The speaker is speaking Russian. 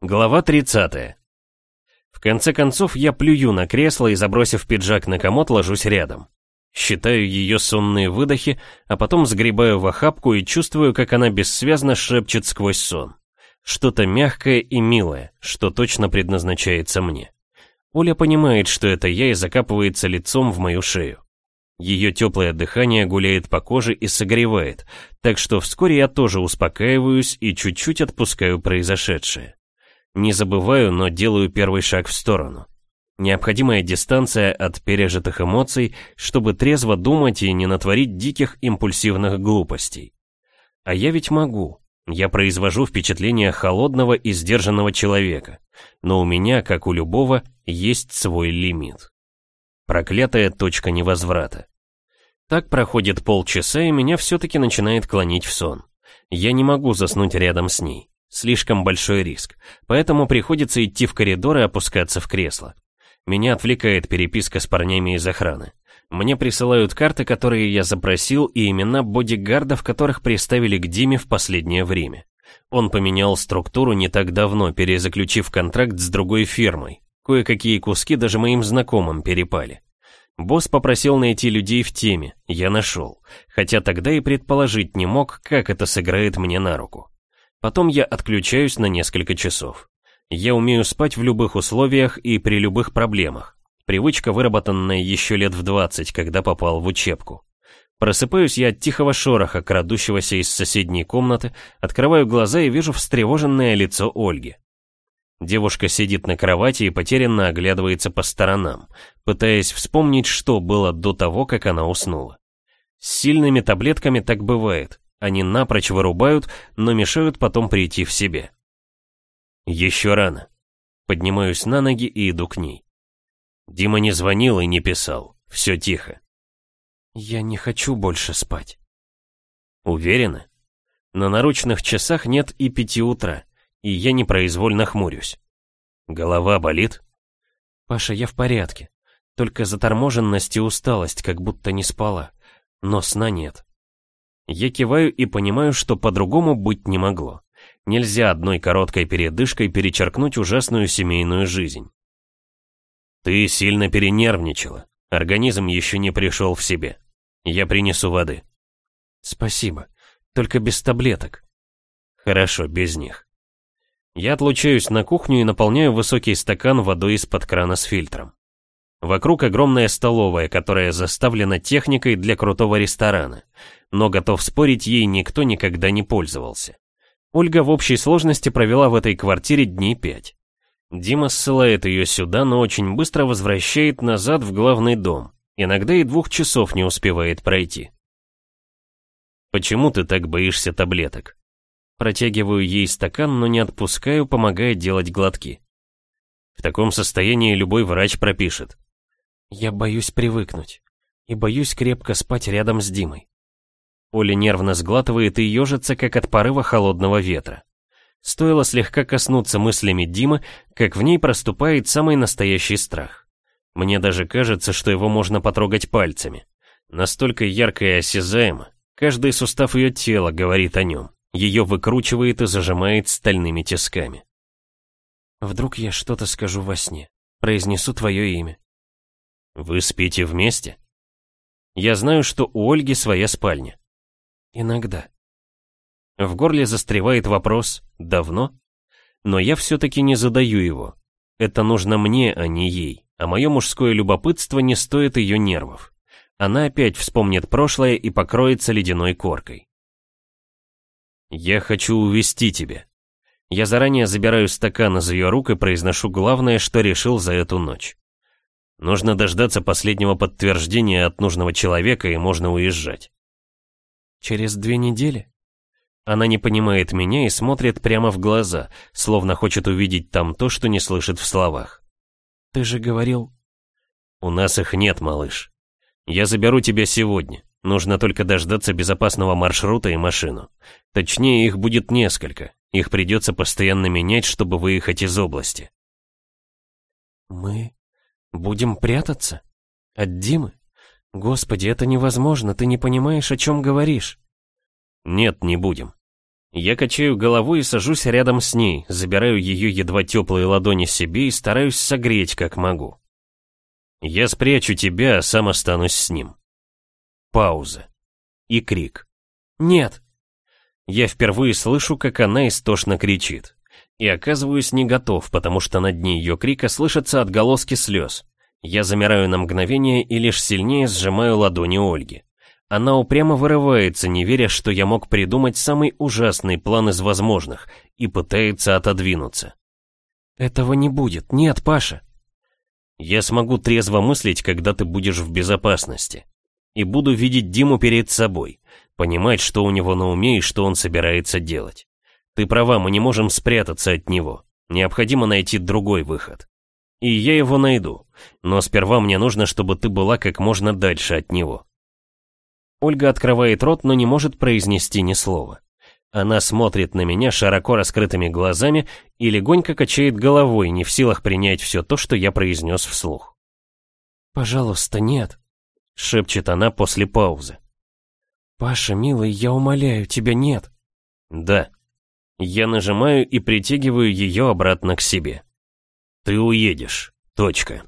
Глава 30. В конце концов, я плюю на кресло и, забросив пиджак на комод, ложусь рядом. Считаю ее сонные выдохи, а потом сгребаю в охапку и чувствую, как она бессвязно шепчет сквозь сон. Что-то мягкое и милое, что точно предназначается мне. Оля понимает, что это я и закапывается лицом в мою шею. Ее теплое дыхание гуляет по коже и согревает, так что вскоре я тоже успокаиваюсь и чуть-чуть отпускаю произошедшее. Не забываю, но делаю первый шаг в сторону. Необходимая дистанция от пережитых эмоций, чтобы трезво думать и не натворить диких импульсивных глупостей. А я ведь могу. Я произвожу впечатление холодного и сдержанного человека. Но у меня, как у любого, есть свой лимит. Проклятая точка невозврата. Так проходит полчаса, и меня все-таки начинает клонить в сон. Я не могу заснуть рядом с ней. Слишком большой риск, поэтому приходится идти в коридор и опускаться в кресло. Меня отвлекает переписка с парнями из охраны. Мне присылают карты, которые я запросил, и имена бодигардов, которых приставили к Диме в последнее время. Он поменял структуру не так давно, перезаключив контракт с другой фирмой. Кое-какие куски даже моим знакомым перепали. Босс попросил найти людей в теме, я нашел, хотя тогда и предположить не мог, как это сыграет мне на руку. Потом я отключаюсь на несколько часов. Я умею спать в любых условиях и при любых проблемах. Привычка, выработанная еще лет в 20, когда попал в учебку. Просыпаюсь я от тихого шороха, крадущегося из соседней комнаты, открываю глаза и вижу встревоженное лицо Ольги. Девушка сидит на кровати и потерянно оглядывается по сторонам, пытаясь вспомнить, что было до того, как она уснула. С сильными таблетками так бывает. Они напрочь вырубают, но мешают потом прийти в себе. Еще рано. Поднимаюсь на ноги и иду к ней. Дима не звонил и не писал. Все тихо. Я не хочу больше спать. Уверена? На наручных часах нет и пяти утра, и я непроизвольно хмурюсь. Голова болит? Паша, я в порядке. Только заторможенность и усталость, как будто не спала. Но сна нет. Я киваю и понимаю, что по-другому быть не могло. Нельзя одной короткой передышкой перечеркнуть ужасную семейную жизнь. Ты сильно перенервничала. Организм еще не пришел в себе. Я принесу воды. Спасибо. Только без таблеток. Хорошо, без них. Я отлучаюсь на кухню и наполняю высокий стакан водой из-под крана с фильтром. Вокруг огромная столовая, которая заставлена техникой для крутого ресторана, но готов спорить, ей никто никогда не пользовался. Ольга в общей сложности провела в этой квартире дней пять. Дима ссылает ее сюда, но очень быстро возвращает назад в главный дом. Иногда и двух часов не успевает пройти. «Почему ты так боишься таблеток?» Протягиваю ей стакан, но не отпускаю, помогая делать глотки. В таком состоянии любой врач пропишет. Я боюсь привыкнуть. И боюсь крепко спать рядом с Димой. Оля нервно сглатывает и ежится, как от порыва холодного ветра. Стоило слегка коснуться мыслями Димы, как в ней проступает самый настоящий страх. Мне даже кажется, что его можно потрогать пальцами. Настолько ярко и осязаемо. Каждый сустав ее тела говорит о нем. Ее выкручивает и зажимает стальными тисками. Вдруг я что-то скажу во сне, произнесу твое имя. Вы спите вместе? Я знаю, что у Ольги своя спальня. Иногда. В горле застревает вопрос «давно?», но я все-таки не задаю его. Это нужно мне, а не ей, а мое мужское любопытство не стоит ее нервов. Она опять вспомнит прошлое и покроется ледяной коркой. «Я хочу увести тебя». Я заранее забираю стакан из ее рук и произношу главное, что решил за эту ночь. Нужно дождаться последнего подтверждения от нужного человека, и можно уезжать. Через две недели? Она не понимает меня и смотрит прямо в глаза, словно хочет увидеть там то, что не слышит в словах. Ты же говорил... У нас их нет, малыш. Я заберу тебя сегодня. Нужно только дождаться безопасного маршрута и машину. Точнее, их будет несколько. Их придется постоянно менять, чтобы выехать из области. Мы Будем прятаться? От Димы? Господи, это невозможно, ты не понимаешь, о чем говоришь. Нет, не будем. Я качаю головой и сажусь рядом с ней, забираю ее едва теплые ладони себе и стараюсь согреть, как могу. Я спрячу тебя, а сам останусь с ним. Пауза. И крик. «Нет!» Я впервые слышу, как она истошно кричит. И оказываюсь не готов, потому что на дне ее крика слышатся отголоски слез. Я замираю на мгновение и лишь сильнее сжимаю ладони Ольги. Она упрямо вырывается, не веря, что я мог придумать самый ужасный план из возможных, и пытается отодвинуться. «Этого не будет. Нет, Паша». «Я смогу трезво мыслить, когда ты будешь в безопасности. И буду видеть Диму перед собой, понимать, что у него на уме и что он собирается делать. Ты права, мы не можем спрятаться от него. Необходимо найти другой выход. И я его найду. Но сперва мне нужно, чтобы ты была как можно дальше от него. Ольга открывает рот, но не может произнести ни слова. Она смотрит на меня широко раскрытыми глазами и легонько качает головой, не в силах принять все то, что я произнес вслух. «Пожалуйста, нет», — шепчет она после паузы. «Паша, милый, я умоляю тебя, нет». «Да». Я нажимаю и притягиваю ее обратно к себе. «Ты уедешь. Точка».